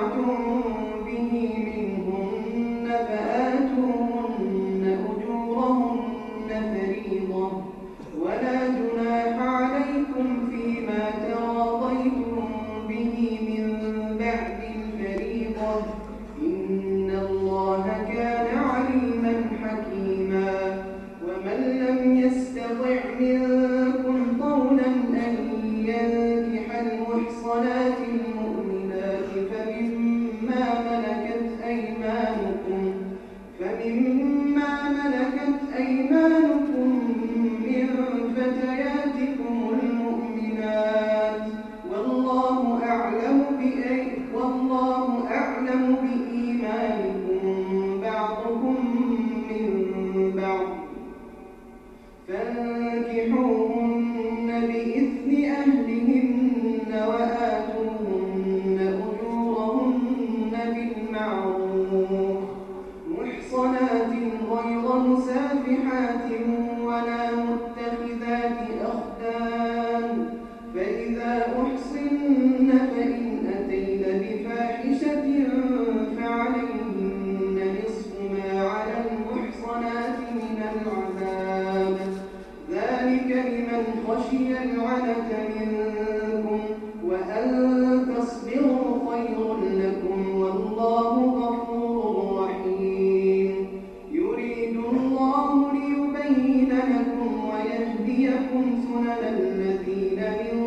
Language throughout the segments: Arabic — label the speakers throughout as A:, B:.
A: أنتم لكم سنن الذين من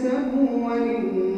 A: اكتسبوا ومن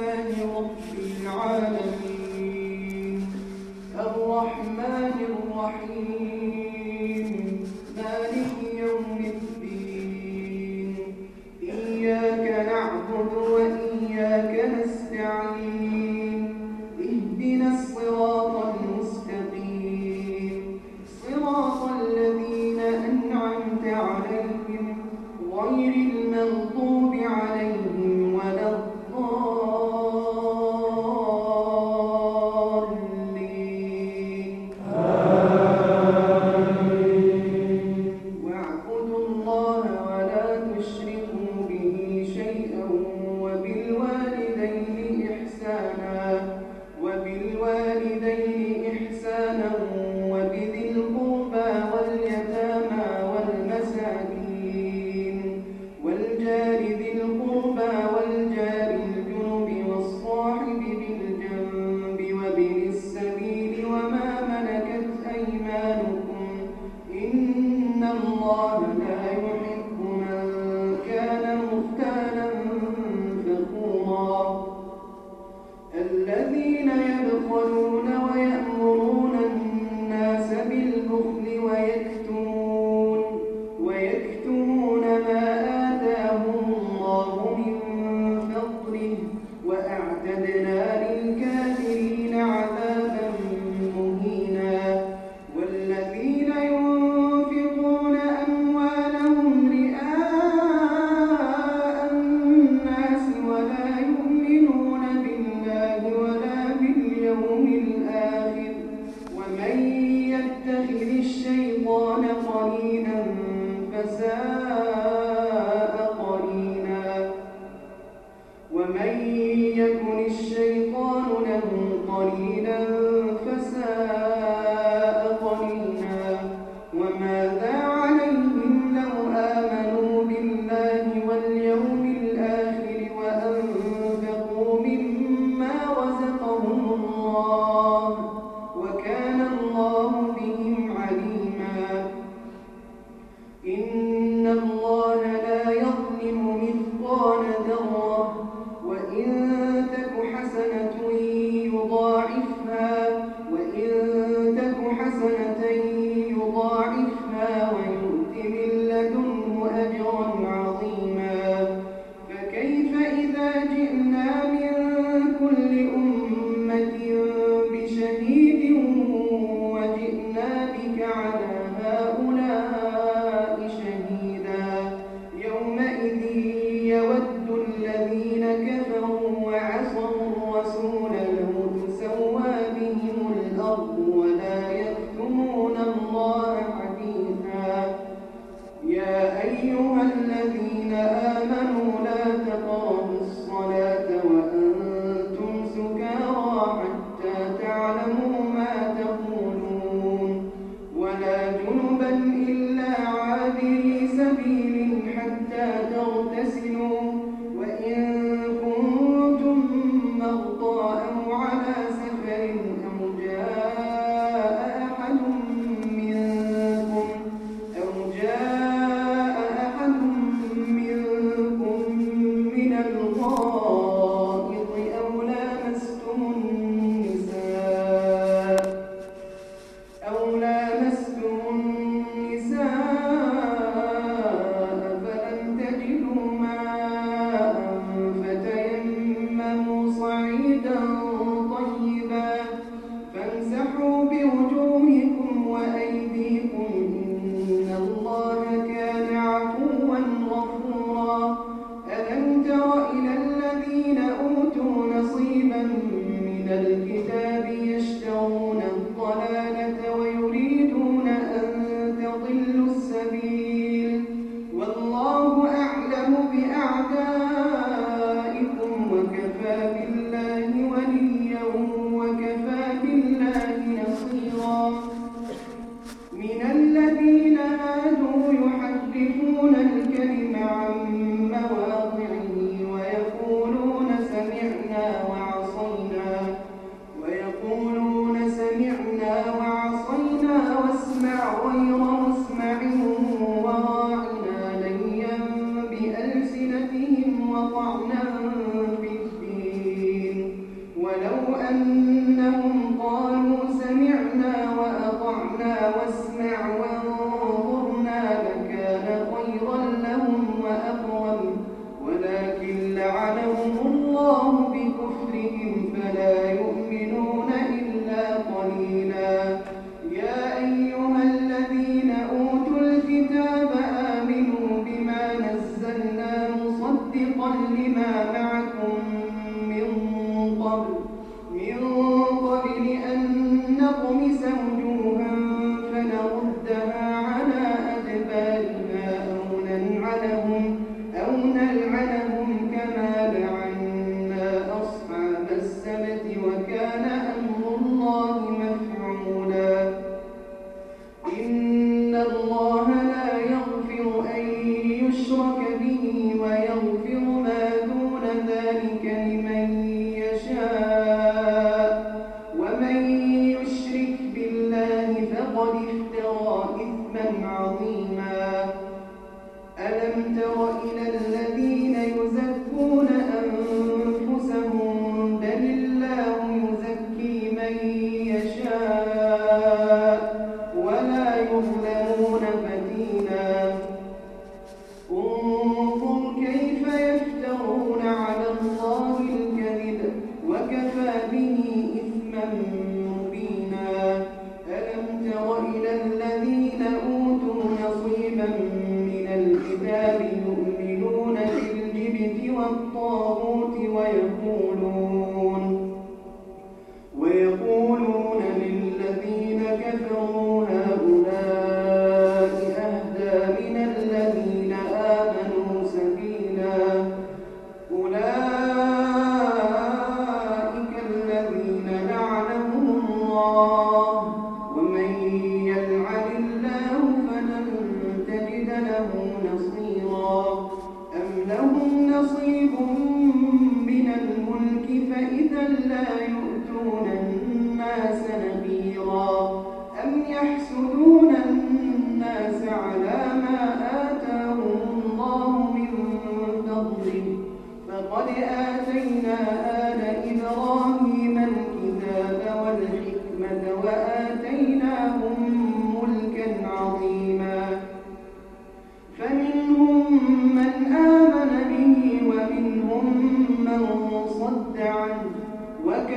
A: لله رب ومن يكن الشيطان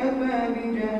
A: وكفى بجهنم سعيرا